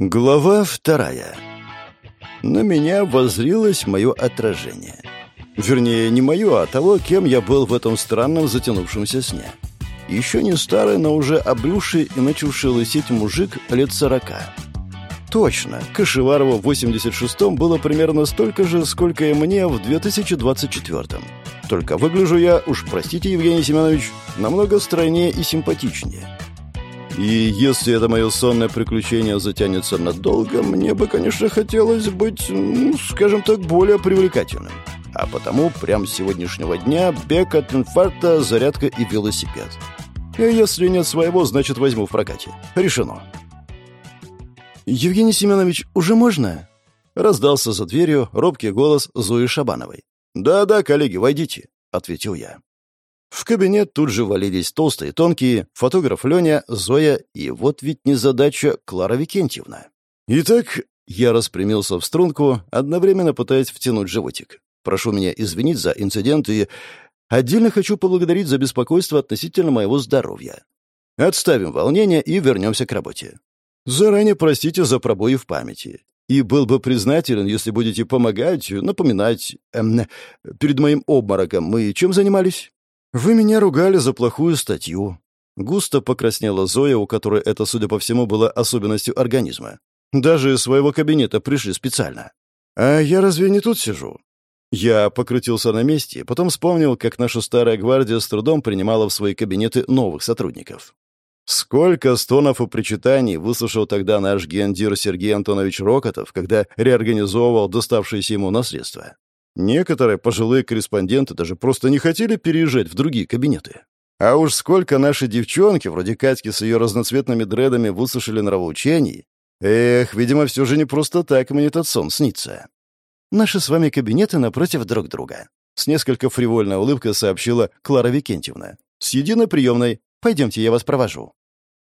Глава вторая. На меня воззрилось мое отражение. Вернее, не мое, а того, кем я был в этом странном затянувшемся сне. Еще не старый, но уже облюший и начавший лысеть мужик лет сорока. Точно, Кашеварову в 86-м было примерно столько же, сколько и мне в 2024-м. Только выгляжу я, уж простите, Евгений Семенович, намного стройнее и симпатичнее. И если это мое сонное приключение затянется надолго, мне бы, конечно, хотелось быть, ну, скажем так, более привлекательным. А потому прямо с сегодняшнего дня бег от инфаркта, зарядка и велосипед. И если нет своего, значит возьму в прокате. Решено. «Евгений Семенович, уже можно?» Раздался за дверью робкий голос Зои Шабановой. «Да-да, коллеги, войдите», — ответил я. В кабинет тут же валились толстые и тонкие, фотограф Леня, Зоя и вот ведь незадача Клара Викентьевна. Итак, я распрямился в струнку, одновременно пытаясь втянуть животик. Прошу меня извинить за инцидент и отдельно хочу поблагодарить за беспокойство относительно моего здоровья. Отставим волнение и вернемся к работе. Заранее простите за пробои в памяти. И был бы признателен, если будете помогать, напоминать. Эм, перед моим обмороком мы чем занимались? Вы меня ругали за плохую статью. Густо покраснела Зоя, у которой это, судя по всему, было особенностью организма. Даже из своего кабинета пришли специально. А я разве не тут сижу? Я покрутился на месте, потом вспомнил, как наша старая гвардия с трудом принимала в свои кабинеты новых сотрудников. Сколько стонов и причитаний выслушал тогда наш гендир Сергей Антонович Рокотов, когда реорганизовывал доставшееся ему наследство. Некоторые пожилые корреспонденты даже просто не хотели переезжать в другие кабинеты. А уж сколько наши девчонки, вроде Катьки с ее разноцветными дредами, выслушали нравоучений. Эх, видимо, все же не просто так мне этот сон снится. Наши с вами кабинеты напротив друг друга. С несколько фривольной улыбкой сообщила Клара Викентьевна. С единой приемной. Пойдемте, я вас провожу.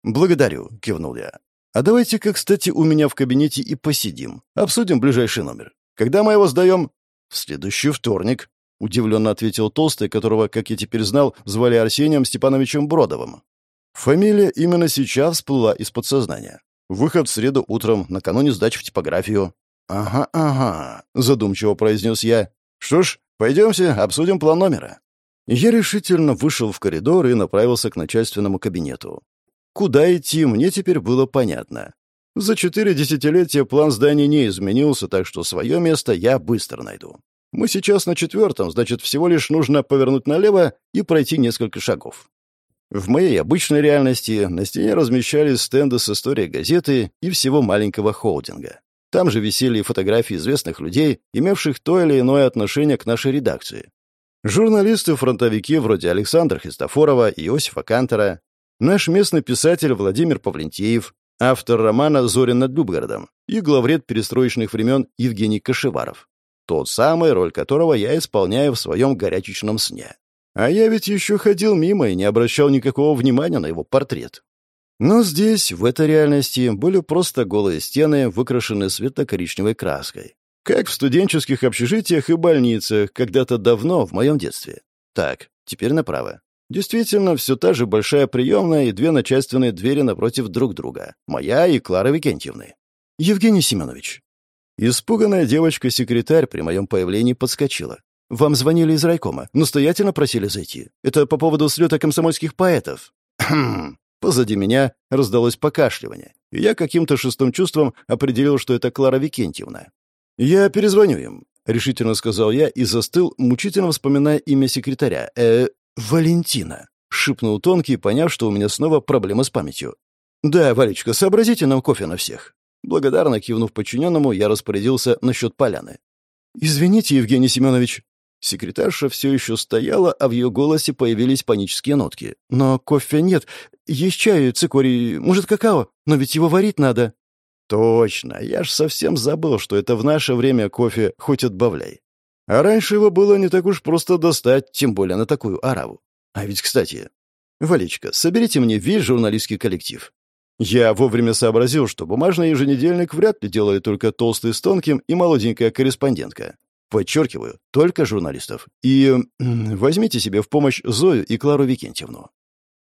«Благодарю», — кивнул я. «А давайте-ка, кстати, у меня в кабинете и посидим. Обсудим ближайший номер. Когда мы его сдаем?» «В следующий вторник», — удивленно ответил Толстый, которого, как я теперь знал, звали Арсением Степановичем Бродовым. Фамилия именно сейчас всплыла из подсознания. Выход в среду утром, накануне сдачи в типографию. «Ага, ага», — задумчиво произнес я. «Что ж, пойдемте, обсудим план номера». Я решительно вышел в коридор и направился к начальственному кабинету. Куда идти, мне теперь было понятно. За четыре десятилетия план здания не изменился, так что свое место я быстро найду. Мы сейчас на четвертом, значит, всего лишь нужно повернуть налево и пройти несколько шагов. В моей обычной реальности на стене размещались стенды с историей газеты и всего маленького холдинга. Там же висели фотографии известных людей, имевших то или иное отношение к нашей редакции. Журналисты-фронтовики вроде Александра Христофорова и Иосифа Кантера, наш местный писатель Владимир Павлентеев, автор романа «Зорин над Любгородом» и главред перестроечных времен Евгений Кашеваров. Тот самый, роль которого я исполняю в своем горячечном сне. А я ведь еще ходил мимо и не обращал никакого внимания на его портрет. Но здесь, в этой реальности, были просто голые стены, выкрашенные светло-коричневой краской. Как в студенческих общежитиях и больницах, когда-то давно, в моем детстве. Так, теперь направо. Действительно, все та же большая приемная и две начальственные двери напротив друг друга. Моя и Клара Викентьевны. Евгений Семенович. Испуганная девочка-секретарь при моем появлении подскочила. «Вам звонили из райкома. Настоятельно просили зайти. Это по поводу слета комсомольских поэтов». «Хм». Позади меня раздалось покашливание, и я каким-то шестым чувством определил, что это Клара Викентьевна. «Я перезвоню им», — решительно сказал я и застыл, мучительно вспоминая имя секретаря. «Э, «Валентина», — шепнул Тонкий, поняв, что у меня снова проблема с памятью. «Да, Валечка, сообразите нам кофе на всех». Благодарно кивнув подчиненному, я распорядился насчет поляны. «Извините, Евгений Семенович». Секретарша все еще стояла, а в ее голосе появились панические нотки. «Но кофе нет. Есть чай, цикорий, может, какао, но ведь его варить надо». «Точно. Я ж совсем забыл, что это в наше время кофе хоть отбавляй. А раньше его было не так уж просто достать, тем более на такую араву. А ведь, кстати... Валечка, соберите мне весь журналистский коллектив. Я вовремя сообразил, что бумажный еженедельник вряд ли делает только толстый с тонким и молоденькая корреспондентка. Подчеркиваю, только журналистов. И возьмите себе в помощь Зою и Клару Викентьевну.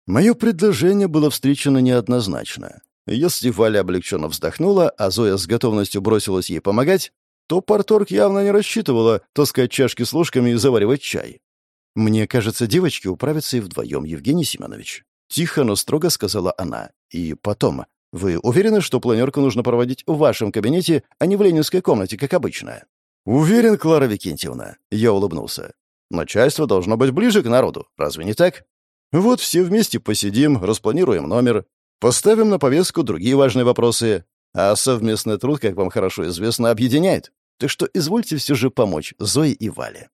Мое предложение было встречено неоднозначно. Если Валя облегченно вздохнула, а Зоя с готовностью бросилась ей помогать, то порторг явно не рассчитывала таскать чашки с ложками и заваривать чай. «Мне кажется, девочки управятся и вдвоем, Евгений Семенович». Тихо, но строго сказала она. «И потом, вы уверены, что планерку нужно проводить в вашем кабинете, а не в ленинской комнате, как обычно?» «Уверен, Клара Викентьевна», — я улыбнулся. «Начальство должно быть ближе к народу, разве не так? Вот все вместе посидим, распланируем номер, поставим на повестку другие важные вопросы, а совместный труд, как вам хорошо известно, объединяет. Так что извольте все же помочь Зое и Вале».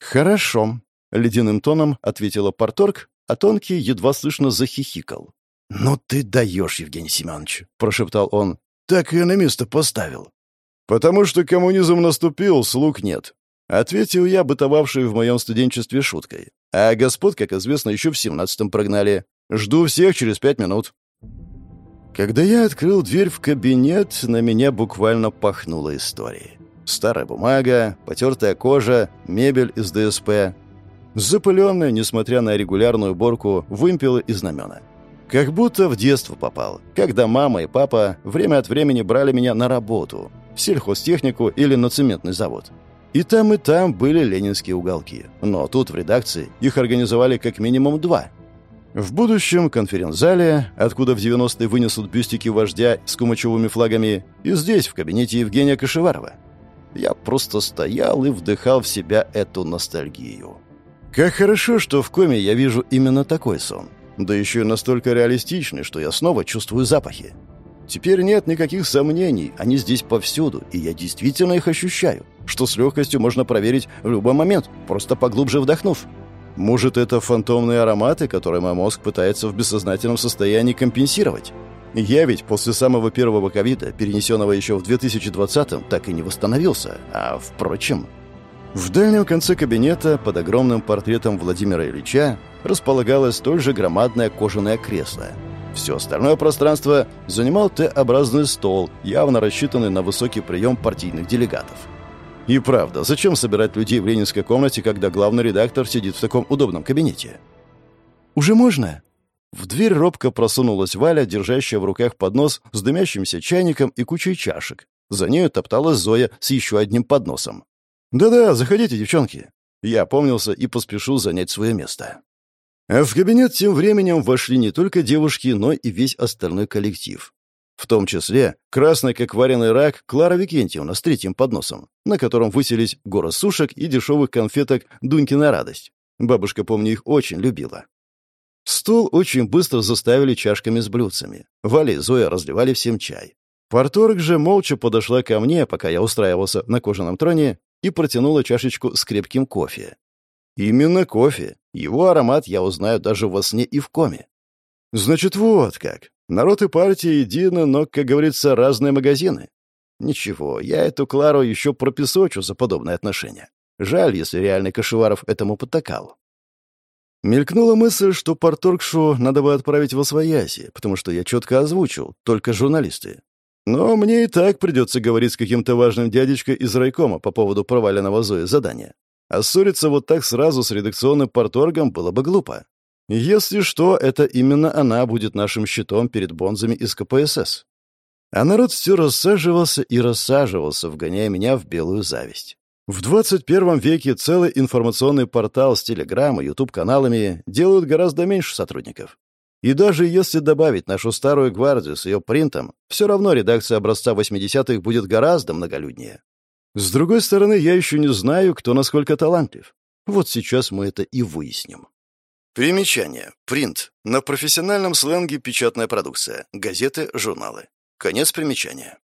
«Хорошо», — ледяным тоном ответила Порторг, а Тонкий едва слышно захихикал. «Ну ты даешь, Евгений Семенович», — прошептал он. «Так и на место поставил». «Потому что коммунизм наступил, слуг нет», — ответил я, бытовавший в моем студенчестве шуткой. «А господ, как известно, еще в семнадцатом прогнали. Жду всех через пять минут». Когда я открыл дверь в кабинет, на меня буквально пахнуло историей. Старая бумага, потертая кожа, мебель из ДСП. Запыленная, несмотря на регулярную уборку, вымпелы и знамена. Как будто в детство попал, когда мама и папа время от времени брали меня на работу — в сельхозтехнику или на цементный завод. И там, и там были ленинские уголки. Но тут, в редакции, их организовали как минимум два. В будущем конференц-зале, откуда в 90-е вынесут бюстики вождя с кумачевыми флагами, и здесь, в кабинете Евгения Кашеварова. Я просто стоял и вдыхал в себя эту ностальгию. Как хорошо, что в коме я вижу именно такой сон. Да еще и настолько реалистичный, что я снова чувствую запахи. Теперь нет никаких сомнений, они здесь повсюду, и я действительно их ощущаю, что с легкостью можно проверить в любой момент, просто поглубже вдохнув. Может, это фантомные ароматы, которые мой мозг пытается в бессознательном состоянии компенсировать? Я ведь после самого первого ковида, перенесенного еще в 2020-м, так и не восстановился. А, впрочем... В дальнем конце кабинета, под огромным портретом Владимира Ильича, располагалось столь же громадное кожаное кресло — все остальное пространство занимал Т-образный стол, явно рассчитанный на высокий прием партийных делегатов. И правда, зачем собирать людей в ленинской комнате, когда главный редактор сидит в таком удобном кабинете? «Уже можно?» В дверь робко просунулась Валя, держащая в руках поднос с дымящимся чайником и кучей чашек. За нею топталась Зоя с еще одним подносом. «Да-да, заходите, девчонки». Я опомнился и поспешил занять свое место. А в кабинет тем временем вошли не только девушки, но и весь остальной коллектив. В том числе красный, как вареный рак, Клара Викентьевна с третьим подносом, на котором выселись гора сушек и дешевых конфеток «Дунькина радость». Бабушка, помню, их очень любила. Стол очень быстро заставили чашками с блюдцами. Валя и Зоя разливали всем чай. Порторг же молча подошла ко мне, пока я устраивался на кожаном троне, и протянула чашечку с крепким кофе. Именно кофе. Его аромат я узнаю даже во сне и в коме. Значит, вот как. Народ и партия едины, но, как говорится, разные магазины. Ничего, я эту Клару еще пропесочу за подобное отношение. Жаль, если реальный Кашеваров этому потакал. Мелькнула мысль, что порторгшу надо бы отправить в Освояси, потому что я четко озвучил, только журналисты. Но мне и так придется говорить с каким-то важным дядечкой из райкома по поводу проваленного Зои задания. А ссориться вот так сразу с редакционным порторгом было бы глупо. Если что, это именно она будет нашим щитом перед бонзами из КПСС. А народ все рассаживался и рассаживался, вгоняя меня в белую зависть. В 21 веке целый информационный портал с телеграм и ютуб-каналами делают гораздо меньше сотрудников. И даже если добавить нашу старую гвардию с ее принтом, все равно редакция образца 80-х будет гораздо многолюднее. С другой стороны, я еще не знаю, кто насколько талантлив. Вот сейчас мы это и выясним. Примечание. Принт. На профессиональном сленге печатная продукция. Газеты, журналы. Конец примечания.